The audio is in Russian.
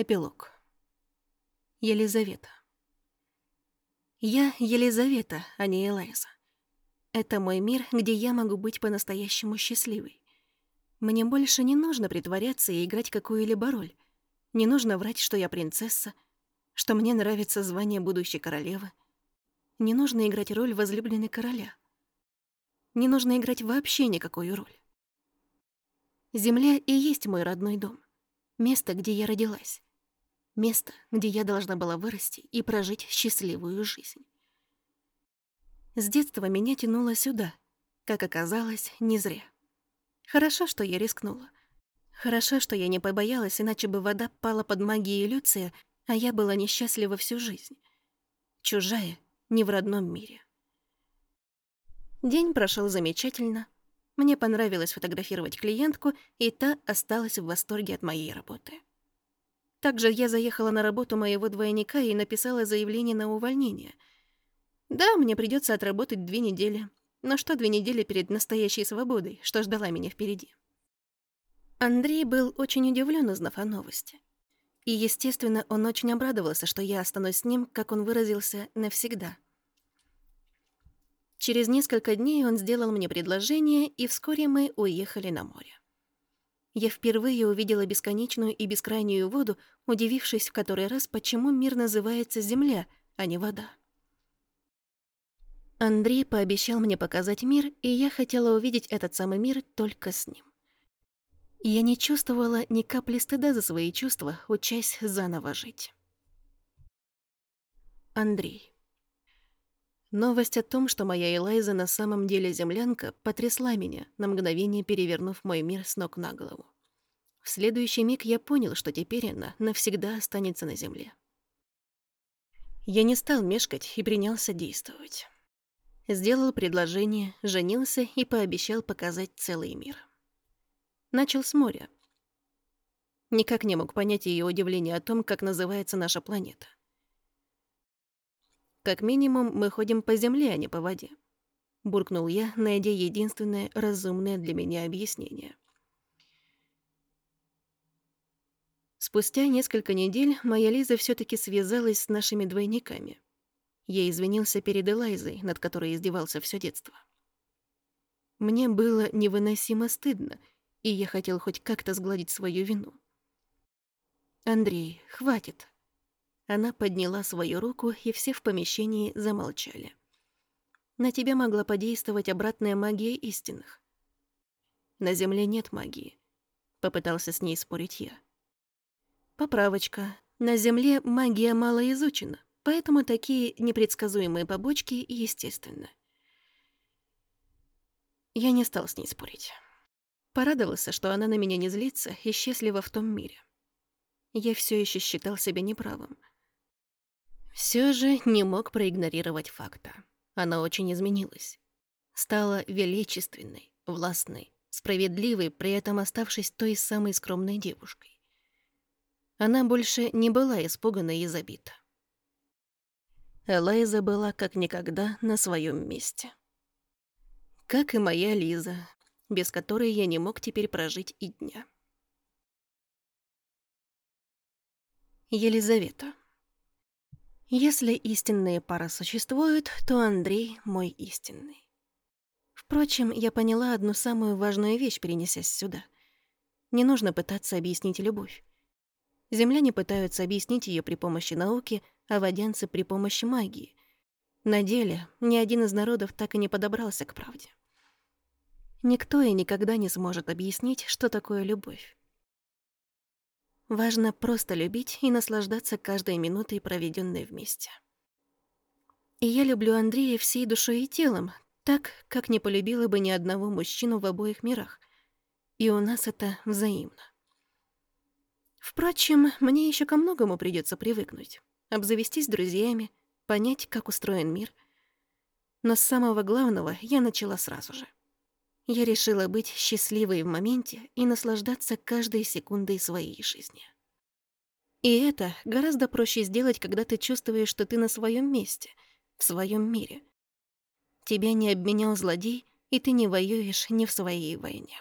Эпилог. Елизавета. Я Елизавета, а не Элайза. Это мой мир, где я могу быть по-настоящему счастливой. Мне больше не нужно притворяться и играть какую-либо роль. Не нужно врать, что я принцесса, что мне нравится звание будущей королевы. Не нужно играть роль возлюбленной короля. Не нужно играть вообще никакую роль. Земля и есть мой родной дом. Место, где я родилась. Место, где я должна была вырасти и прожить счастливую жизнь. С детства меня тянуло сюда. Как оказалось, не зря. Хорошо, что я рискнула. Хорошо, что я не побоялась, иначе бы вода пала под магией Люция, а я была несчастлива всю жизнь. Чужая, не в родном мире. День прошел замечательно. Мне понравилось фотографировать клиентку, и та осталась в восторге от моей работы. Также я заехала на работу моего двойника и написала заявление на увольнение. Да, мне придется отработать две недели. Но что две недели перед настоящей свободой, что ждала меня впереди? Андрей был очень удивлен, узнав о новости. И, естественно, он очень обрадовался, что я останусь с ним, как он выразился, навсегда. Через несколько дней он сделал мне предложение, и вскоре мы уехали на море. Я впервые увидела бесконечную и бескрайнюю воду, удивившись в который раз, почему мир называется Земля, а не вода. Андрей пообещал мне показать мир, и я хотела увидеть этот самый мир только с ним. Я не чувствовала ни капли стыда за свои чувства, учась заново жить. Андрей. Новость о том, что моя Элайза на самом деле землянка, потрясла меня, на мгновение перевернув мой мир с ног на голову. В следующий миг я понял, что теперь она навсегда останется на земле. Я не стал мешкать и принялся действовать. Сделал предложение, женился и пообещал показать целый мир. Начал с моря. Никак не мог понять ее удивление о том, как называется наша планета. Как минимум, мы ходим по земле, а не по воде. Буркнул я, найдя единственное разумное для меня объяснение. Спустя несколько недель моя Лиза все таки связалась с нашими двойниками. Я извинился перед Элайзой, над которой издевался все детство. Мне было невыносимо стыдно, и я хотел хоть как-то сгладить свою вину. «Андрей, хватит», она подняла свою руку, и все в помещении замолчали. На тебя могла подействовать обратная магия истинных. На Земле нет магии. Попытался с ней спорить я. Поправочка. На Земле магия мало изучена, поэтому такие непредсказуемые побочки естественны. Я не стал с ней спорить. Порадовался, что она на меня не злится и счастлива в том мире. Я все еще считал себя неправым — все же не мог проигнорировать факта. Она очень изменилась. Стала величественной, властной, справедливой, при этом оставшись той самой скромной девушкой. Она больше не была испугана и забита. Элайза была как никогда на своем месте. Как и моя Лиза, без которой я не мог теперь прожить и дня. Елизавета. Если истинные пары существуют, то Андрей мой истинный. Впрочем, я поняла одну самую важную вещь, перенесясь сюда. Не нужно пытаться объяснить любовь. Земляне пытаются объяснить ее при помощи науки, а водянцы — при помощи магии. На деле ни один из народов так и не подобрался к правде. Никто и никогда не сможет объяснить, что такое любовь. Важно просто любить и наслаждаться каждой минутой, проведенной вместе. И я люблю Андрея всей душой и телом, так, как не полюбила бы ни одного мужчину в обоих мирах. И у нас это взаимно. Впрочем, мне еще ко многому придется привыкнуть. Обзавестись друзьями, понять, как устроен мир. Но самого главного я начала сразу же. Я решила быть счастливой в моменте и наслаждаться каждой секундой своей жизни. И это гораздо проще сделать, когда ты чувствуешь, что ты на своем месте, в своем мире. Тебя не обменял злодей, и ты не воюешь ни в своей войне.